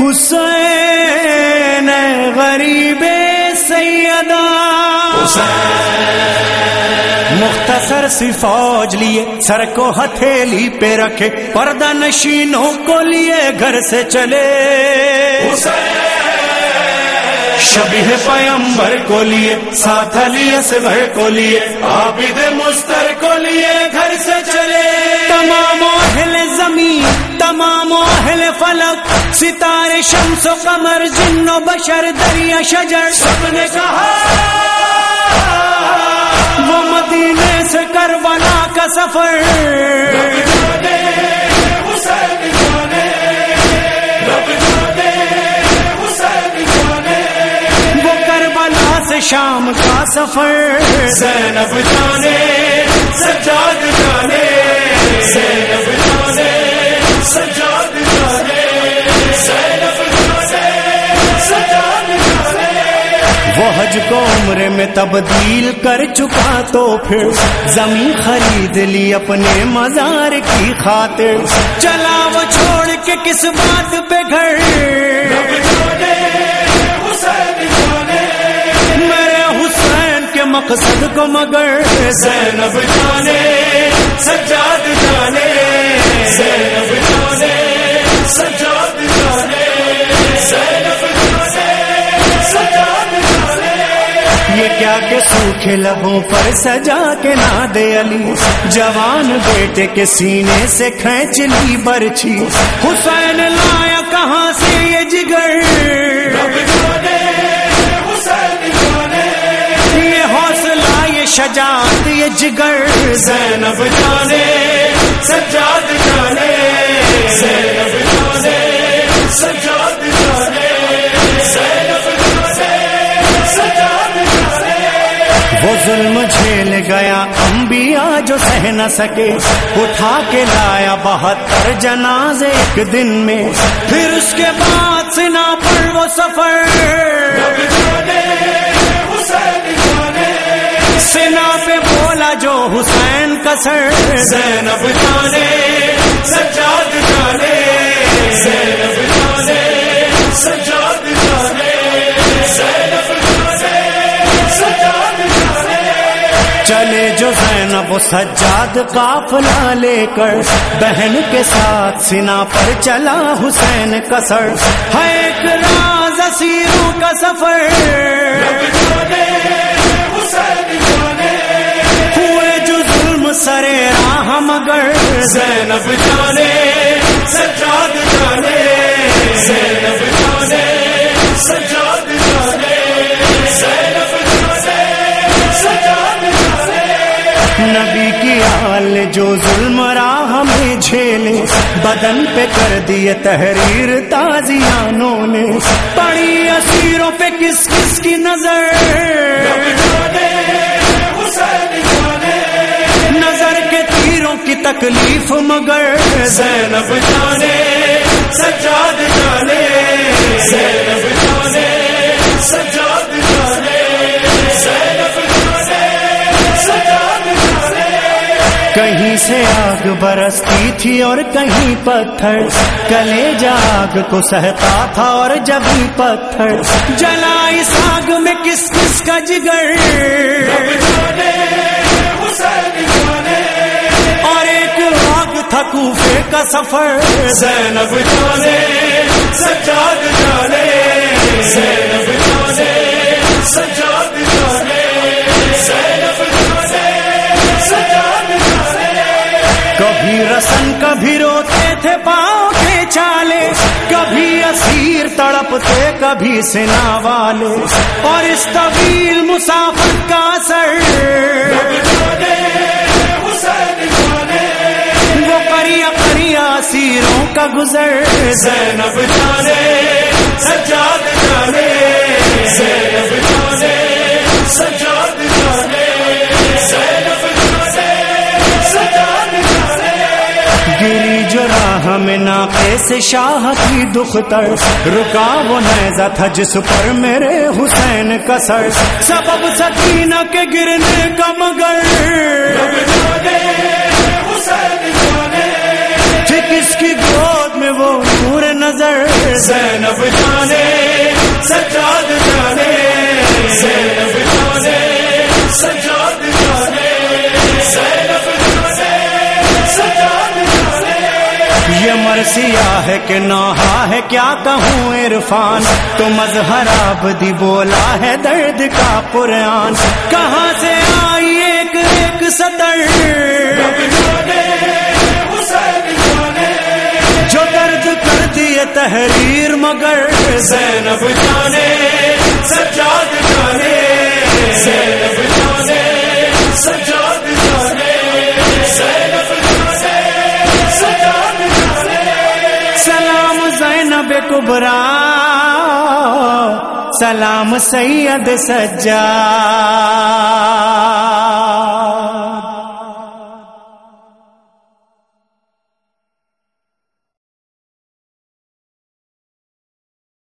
حسین غریب سیدہ۔ مختصر سی فوج لیے، سر کو ہتھیلی پہ رکھے، پردہ نشینوں کو لیے گھر سے چلے۔ شبیہ پیمبر کو لیے، ساتھ علی اصغر کو لیے، عابد مستر کو لیے گھر سے چلے۔ تمام اہل زمین تمام اہل فلک ستارے شمس و قمر، جن و بشر، دریا، شجر، سب نے کہا، وہ مدینے سے کربلا کا سفر۔ وہ کربلا سے شام کا سفر۔ زینب جانے۔ میں تبدیل کر چکا تو پھر زمین خرید لی اپنے مزار کی خاطر۔ چلا وہ چھوڑ کے کس بات پہ گھر۔ میرے حسین کے مقصد کو مگر۔ زینب جانے، سجاد جانے۔ زینب جانے، سجاد کیا کہ سوکھے لبوں پر سجا کے نہ دے علی۔ جوان بیٹے کے سینے سے کھینچ لی برچھی۔ حسین لایا کہاں سے یہ جگر؟ یہ حوصلہ یہ شجاعت یہ جگر۔ زینب جانے سجاد جانے۔ زینب جانے سجاد وہ ظلم جھیل گیا، انبیاء جو سہ نہ سکے۔ اٹھا کے لایا بہتر جنازے ایک دن میں۔ پھر اس کے بعد سنا پر وہ سفر۔ سنا پہ بولا جو حسین کا سر۔ زینب جانے، سجاد چلے جو زینب و سجاد قافلہ لے کر، بہن کے ساتھ سنا پر چلا حسین کا سر ہے ایک راز اسیروں کا سفر۔ ہوئے جو ظلم سرے راہ مگر۔ زینب جانے، سجاد جانے۔ جو ظلم راہ ہمیں جھیلے، بدن پہ کر دیے تحریر تازیانوں نے۔ پڑی اسیروں پہ کس کس کی نظر؟ نظر کے تیروں کی تکلیف مگر۔ زینب جانے کہیں سے آگ برستی تھی اور کہیں پتھر کلے جاگ کو سہتا تھا اور جبھی پتھر جلا اس آگ میں کس کس کا جگر؟ اور ایک آگ تھا کوفے کا سفر۔ زینب جانے، سجاد جانے۔ زینب جانے، سجاد کبھی رسن، کبھی روتے تھے پاؤں کے چالے، کبھی اسیر تڑپتے، کبھی سنا والے۔ اور اس طویل مسافر کا اثر وہ کریا کریا سیروں کا گزر۔ زینب جانے۔ جرا جو ناقص شاہ کی دختر رکا وہ نیزہ تھا جس پر میرے حسین کا سر۔ سبب سکینہ کے گرنے کا مگر۔ تھی کس کی گود میں وہ نور نظر۔ زینب جانے یہ مرثیہ ہے کہ نوحا ہے، کیا کہوں عرفان؟ تو مظہر آبدی بولا ہے درد کا قرآن۔ کہاں سے آئی ایک ایک سطر؟ جو درد کر دیے تحریر مگر۔ زینب جانے، سجاد کبرا۔ سلام سید سجا